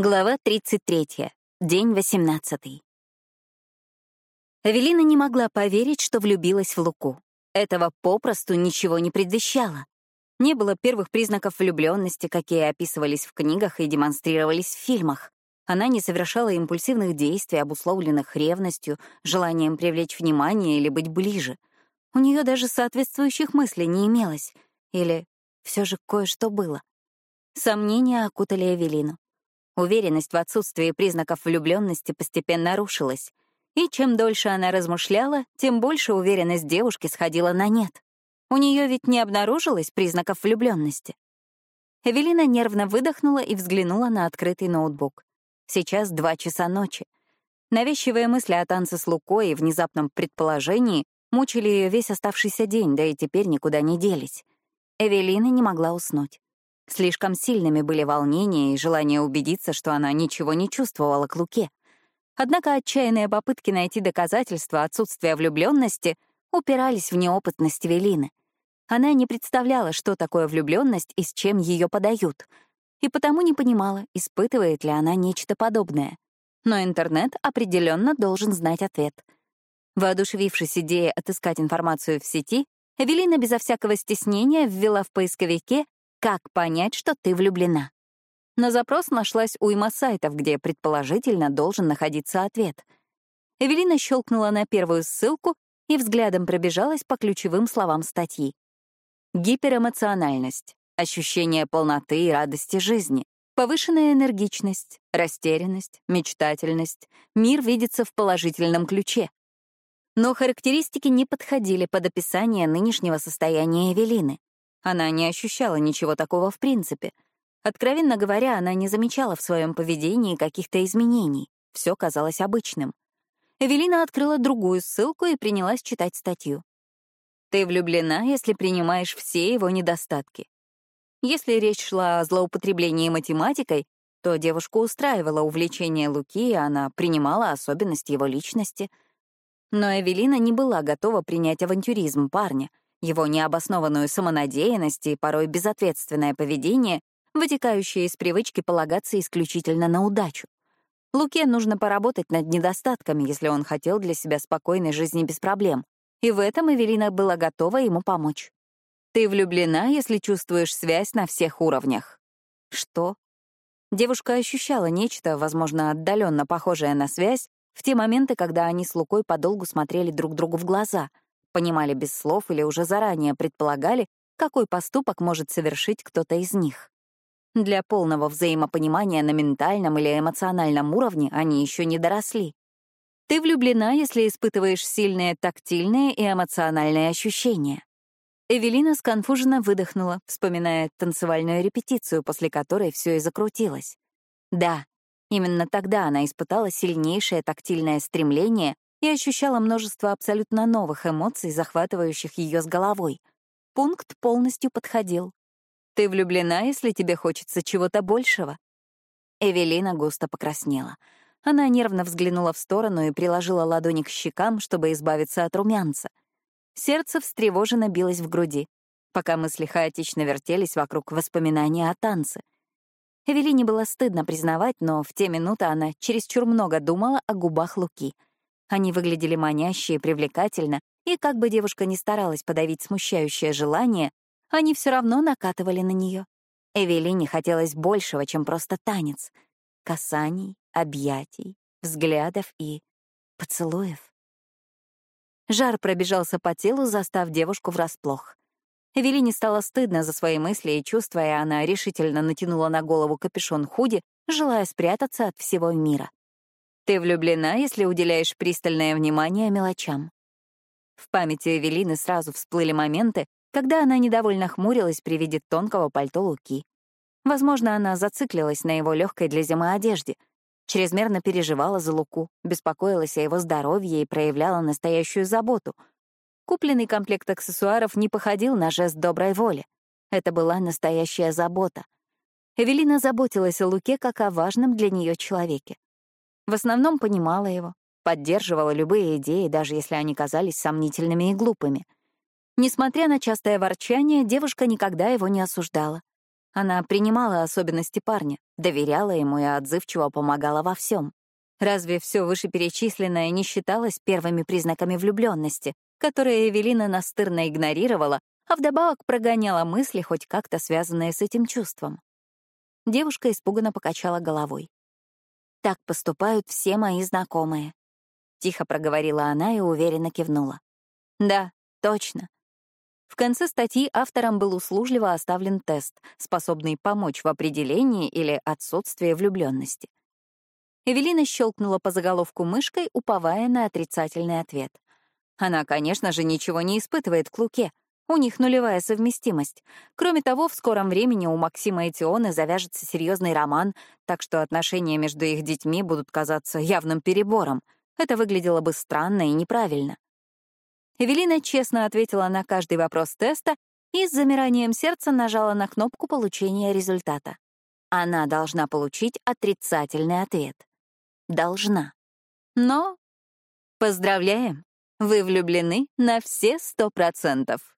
Глава 33. День 18. Эвелина не могла поверить, что влюбилась в Луку. Этого попросту ничего не предвещало. Не было первых признаков влюбленности, какие описывались в книгах и демонстрировались в фильмах. Она не совершала импульсивных действий, обусловленных ревностью, желанием привлечь внимание или быть ближе. У нее даже соответствующих мыслей не имелось. Или все же кое-что было. Сомнения окутали Эвелину. Уверенность в отсутствии признаков влюбленности постепенно рушилась. И чем дольше она размышляла, тем больше уверенность девушки сходила на нет. У нее ведь не обнаружилось признаков влюбленности. Эвелина нервно выдохнула и взглянула на открытый ноутбук. Сейчас два часа ночи. Навязчивые мысли о танце с Лукой и внезапном предположении мучили ее весь оставшийся день, да и теперь никуда не делись. Эвелина не могла уснуть. Слишком сильными были волнения и желание убедиться, что она ничего не чувствовала к Луке. Однако отчаянные попытки найти доказательства отсутствия влюбленности упирались в неопытность Велины. Она не представляла, что такое влюбленность и с чем ее подают, и потому не понимала, испытывает ли она нечто подобное. Но интернет определенно должен знать ответ. Воодушевившись идеей отыскать информацию в сети, Эвелина безо всякого стеснения ввела в поисковике как понять, что ты влюблена? На запрос нашлась уйма сайтов, где, предположительно, должен находиться ответ. Эвелина щелкнула на первую ссылку и взглядом пробежалась по ключевым словам статьи. Гиперэмоциональность, ощущение полноты и радости жизни, повышенная энергичность, растерянность, мечтательность, мир видится в положительном ключе. Но характеристики не подходили под описание нынешнего состояния Эвелины. Она не ощущала ничего такого в принципе. Откровенно говоря, она не замечала в своем поведении каких-то изменений. Все казалось обычным. Эвелина открыла другую ссылку и принялась читать статью. «Ты влюблена, если принимаешь все его недостатки». Если речь шла о злоупотреблении математикой, то девушку устраивало увлечение Луки, и она принимала особенность его личности. Но Эвелина не была готова принять авантюризм парня — его необоснованную самонадеянность и порой безответственное поведение, вытекающее из привычки полагаться исключительно на удачу. Луке нужно поработать над недостатками, если он хотел для себя спокойной жизни без проблем. И в этом Эвелина была готова ему помочь. Ты влюблена, если чувствуешь связь на всех уровнях. Что? Девушка ощущала нечто, возможно, отдаленно похожее на связь, в те моменты, когда они с Лукой подолгу смотрели друг другу в глаза — понимали без слов или уже заранее предполагали, какой поступок может совершить кто-то из них. Для полного взаимопонимания на ментальном или эмоциональном уровне они еще не доросли. Ты влюблена, если испытываешь сильные тактильные и эмоциональные ощущения. Эвелина сконфуженно выдохнула, вспоминая танцевальную репетицию, после которой все и закрутилось. Да, именно тогда она испытала сильнейшее тактильное стремление и ощущала множество абсолютно новых эмоций, захватывающих ее с головой. Пункт полностью подходил. «Ты влюблена, если тебе хочется чего-то большего?» Эвелина густо покраснела. Она нервно взглянула в сторону и приложила ладони к щекам, чтобы избавиться от румянца. Сердце встревоженно билось в груди, пока мысли хаотично вертелись вокруг воспоминания о танце. Эвелине было стыдно признавать, но в те минуты она чересчур много думала о губах Луки — они выглядели маняще и привлекательно, и как бы девушка ни старалась подавить смущающее желание, они все равно накатывали на нее. Эвелине хотелось большего, чем просто танец. Касаний, объятий, взглядов и поцелуев. Жар пробежался по телу, застав девушку врасплох. Эвелине стало стыдно за свои мысли и чувства, и она решительно натянула на голову капюшон худи, желая спрятаться от всего мира. Ты влюблена, если уделяешь пристальное внимание мелочам. В памяти Эвелины сразу всплыли моменты, когда она недовольно хмурилась при виде тонкого пальто Луки. Возможно, она зациклилась на его легкой для зимы одежде, чрезмерно переживала за Луку, беспокоилась о его здоровье и проявляла настоящую заботу. Купленный комплект аксессуаров не походил на жест доброй воли. Это была настоящая забота. Эвелина заботилась о Луке как о важном для нее человеке. В основном понимала его, поддерживала любые идеи, даже если они казались сомнительными и глупыми. Несмотря на частое ворчание, девушка никогда его не осуждала. Она принимала особенности парня, доверяла ему и отзывчиво помогала во всем. Разве все вышеперечисленное не считалось первыми признаками влюбленности, которые Эвелина настырно игнорировала, а вдобавок прогоняла мысли, хоть как-то связанные с этим чувством? Девушка испуганно покачала головой. «Так поступают все мои знакомые», — тихо проговорила она и уверенно кивнула. «Да, точно. В конце статьи автором был услужливо оставлен тест, способный помочь в определении или отсутствии влюбленности. Эвелина щелкнула по заголовку мышкой, уповая на отрицательный ответ. Она, конечно же, ничего не испытывает к Луке. У них нулевая совместимость. Кроме того, в скором времени у Максима и Тионы завяжется серьезный роман, так что отношения между их детьми будут казаться явным перебором. Это выглядело бы странно и неправильно. Эвелина честно ответила на каждый вопрос теста и с замиранием сердца нажала на кнопку получения результата. Она должна получить отрицательный ответ. Должна. Но поздравляем, вы влюблены на все сто процентов.